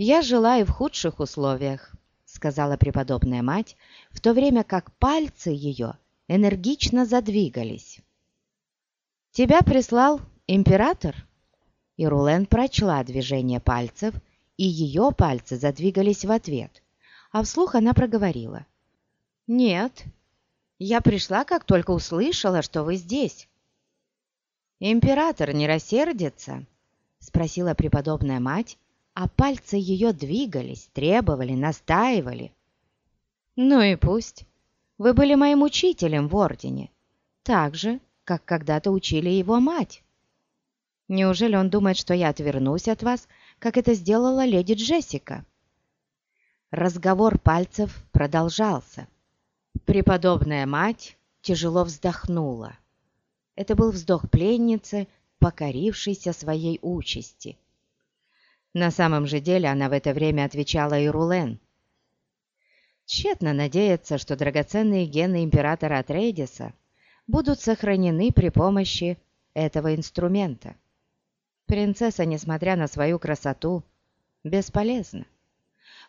«Я жила и в худших условиях», — сказала преподобная мать, в то время как пальцы ее энергично задвигались. «Тебя прислал император?» И Рулен прочла движение пальцев, и ее пальцы задвигались в ответ, а вслух она проговорила. «Нет, я пришла, как только услышала, что вы здесь». «Император не рассердится?» — спросила преподобная мать, а пальцы ее двигались, требовали, настаивали. «Ну и пусть. Вы были моим учителем в Ордене, так же, как когда-то учили его мать. Неужели он думает, что я отвернусь от вас, как это сделала леди Джессика?» Разговор пальцев продолжался. Преподобная мать тяжело вздохнула. Это был вздох пленницы, покорившейся своей участи. На самом же деле она в это время отвечала и Рулен. Тщетно надеяться, что драгоценные гены императора Атрейдиса будут сохранены при помощи этого инструмента. Принцесса, несмотря на свою красоту, бесполезна.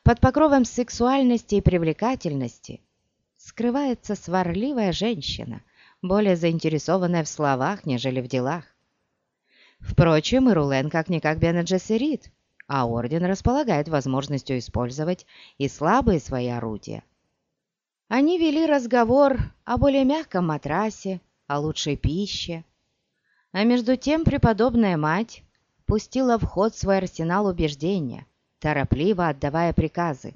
Под покровом сексуальности и привлекательности скрывается сварливая женщина, более заинтересованная в словах, нежели в делах. Впрочем, и Рулен как-никак Бена Джессерит, а Орден располагает возможностью использовать и слабые свои орудия. Они вели разговор о более мягком матрасе, о лучшей пище. А между тем преподобная мать пустила в ход свой арсенал убеждения, торопливо отдавая приказы.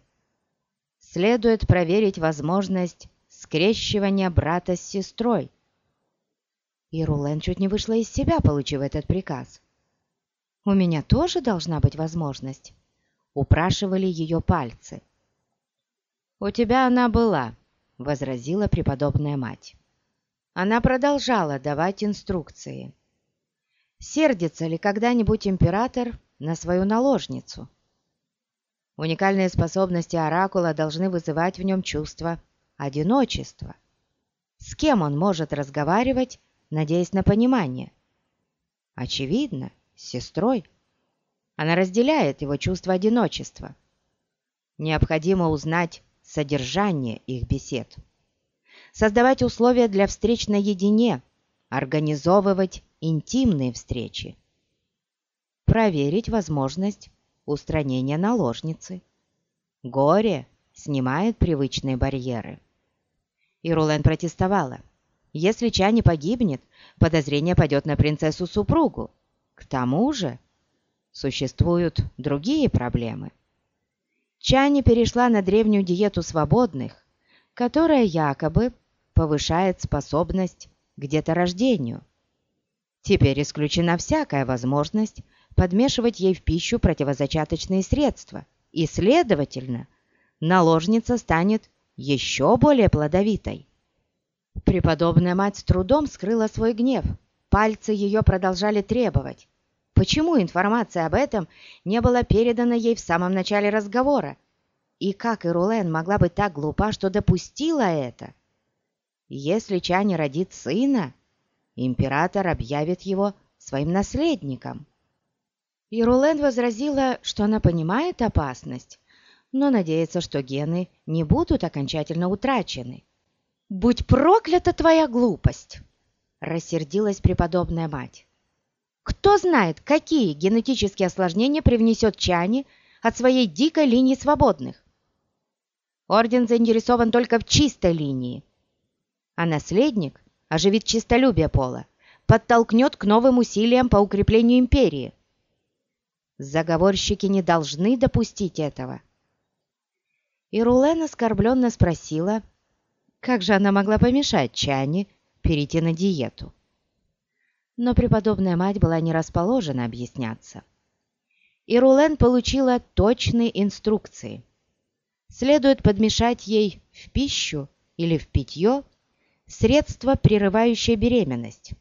Следует проверить возможность скрещивания брата с сестрой. И Рулен чуть не вышла из себя, получив этот приказ. «У меня тоже должна быть возможность», — упрашивали ее пальцы. «У тебя она была», — возразила преподобная мать. Она продолжала давать инструкции. Сердится ли когда-нибудь император на свою наложницу? Уникальные способности Оракула должны вызывать в нем чувство одиночества. С кем он может разговаривать, надеясь на понимание? Очевидно, сестрой. Она разделяет его чувство одиночества. Необходимо узнать содержание их бесед. Создавать условия для встреч наедине, организовывать интимные встречи. Проверить возможность устранения наложницы. Горе снимает привычные барьеры. И Рулен протестовала. Если Чани погибнет, подозрение пойдет на принцессу-супругу. К тому же существуют другие проблемы. Чани перешла на древнюю диету свободных, которая якобы повышает способность к деторождению. Теперь исключена всякая возможность подмешивать ей в пищу противозачаточные средства, и, следовательно, наложница станет еще более плодовитой. Преподобная мать с трудом скрыла свой гнев. Пальцы ее продолжали требовать. Почему информация об этом не была передана ей в самом начале разговора? И как Ирулен могла быть так глупа, что допустила это? Если Чани родит сына, император объявит его своим наследником. Ирулен возразила, что она понимает опасность, но надеется, что гены не будут окончательно утрачены. «Будь проклята твоя глупость!» – рассердилась преподобная мать. «Кто знает, какие генетические осложнения привнесет Чани от своей дикой линии свободных? Орден заинтересован только в чистой линии, а наследник оживит чистолюбие пола, подтолкнет к новым усилиям по укреплению империи. Заговорщики не должны допустить этого. И Рулен оскорбленно спросила, как же она могла помешать Чане перейти на диету. Но преподобная мать была не расположена объясняться. И Рулен получила точные инструкции. Следует подмешать ей в пищу или в питье средство, прерывающее беременность.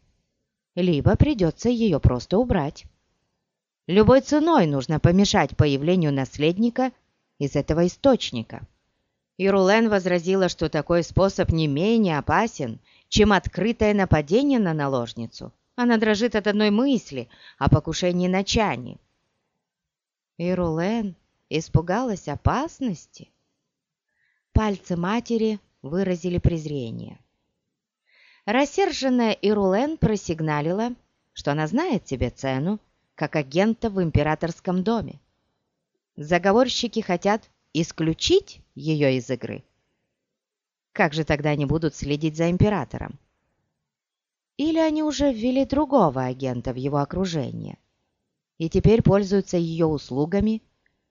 Либо придется ее просто убрать. Любой ценой нужно помешать появлению наследника из этого источника. И Рулен возразила, что такой способ не менее опасен, чем открытое нападение на наложницу. Она дрожит от одной мысли о покушении на Чани. И Рулен, испугалась опасности. Пальцы матери выразили презрение. Рассерженная Ирулен просигналила, что она знает себе цену, как агента в императорском доме. Заговорщики хотят исключить ее из игры. Как же тогда они будут следить за императором? Или они уже ввели другого агента в его окружение и теперь пользуются ее услугами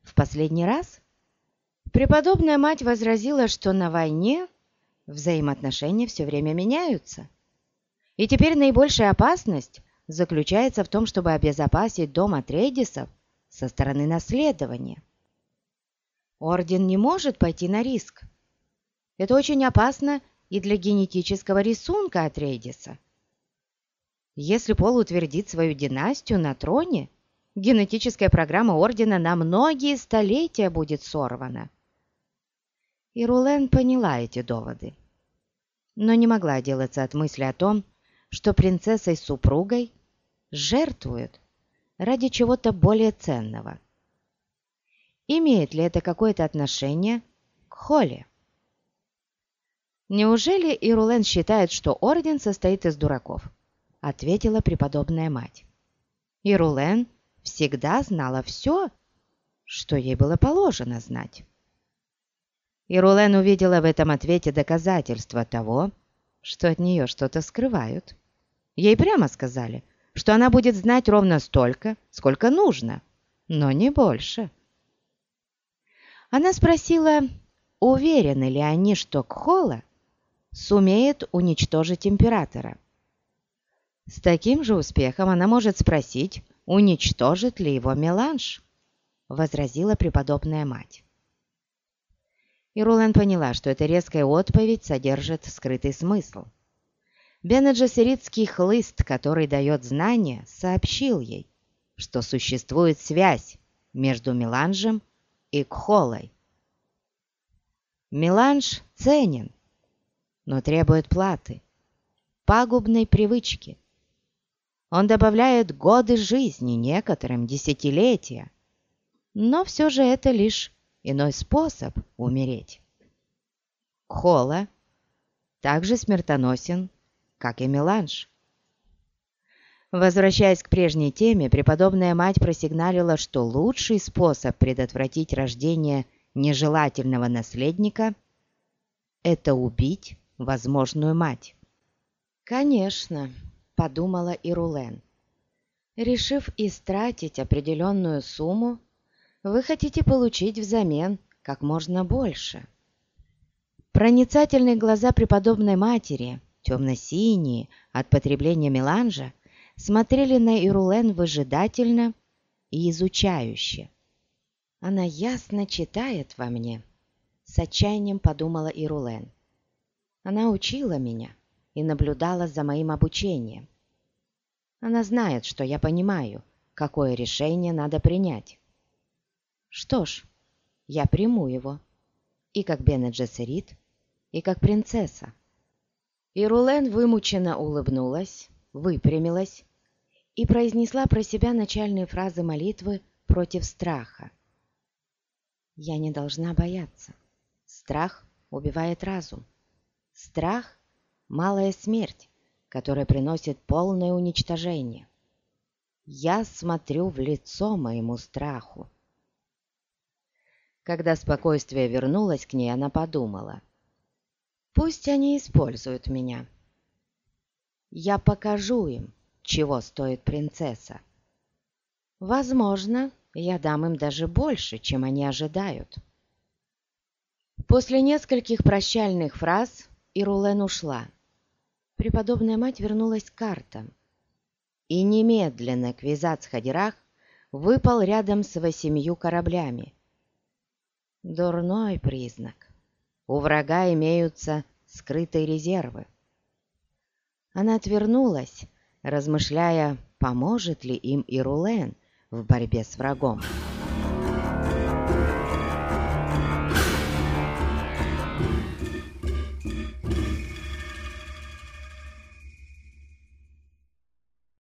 в последний раз? Преподобная мать возразила, что на войне взаимоотношения все время меняются. И теперь наибольшая опасность заключается в том, чтобы обезопасить дом Атрейдисов со стороны наследования. Орден не может пойти на риск. Это очень опасно и для генетического рисунка Атрейдиса. Если Пол утвердит свою династию на троне, генетическая программа Ордена на многие столетия будет сорвана. И Рулен поняла эти доводы, но не могла отделаться от мысли о том, что принцессой-супругой жертвуют ради чего-то более ценного. Имеет ли это какое-то отношение к Холле? «Неужели Ирулен считает, что орден состоит из дураков?» — ответила преподобная мать. Ирулен всегда знала все, что ей было положено знать. Ирулен увидела в этом ответе доказательство того, что от нее что-то скрывают. Ей прямо сказали, что она будет знать ровно столько, сколько нужно, но не больше. Она спросила, уверены ли они, что Кхола сумеет уничтожить императора. С таким же успехом она может спросить, уничтожит ли его меланж, возразила преподобная мать. И Рулен поняла, что эта резкая отповедь содержит скрытый смысл. Бенеджесеритский хлыст, который дает знания, сообщил ей, что существует связь между меланжем и кхолой. Меланж ценен, но требует платы, пагубной привычки. Он добавляет годы жизни некоторым десятилетия, но все же это лишь иной способ умереть. Хола также смертоносен, как и меланж. Возвращаясь к прежней теме, преподобная мать просигналила, что лучший способ предотвратить рождение нежелательного наследника – это убить возможную мать. «Конечно», — подумала Ирулен. «Решив истратить определенную сумму, вы хотите получить взамен как можно больше». Проницательные глаза преподобной матери, темно-синие от потребления меланжа, смотрели на Ирулен выжидательно и изучающе. «Она ясно читает во мне», — с отчаянием подумала Ирулен. Она учила меня и наблюдала за моим обучением. Она знает, что я понимаю, какое решение надо принять. Что ж, я приму его. И как Бене и как принцесса. И Рулен вымученно улыбнулась, выпрямилась и произнесла про себя начальные фразы молитвы против страха. «Я не должна бояться. Страх убивает разум. Страх – малая смерть, которая приносит полное уничтожение. Я смотрю в лицо моему страху. Когда спокойствие вернулось к ней, она подумала. Пусть они используют меня. Я покажу им, чего стоит принцесса. Возможно, я дам им даже больше, чем они ожидают. После нескольких прощальных фраз и Рулен ушла. Преподобная мать вернулась к картам. И немедленно Квизац Хадирах выпал рядом с восемью кораблями. Дурной признак. У врага имеются скрытые резервы. Она отвернулась, размышляя, поможет ли им и Рулен в борьбе с врагом.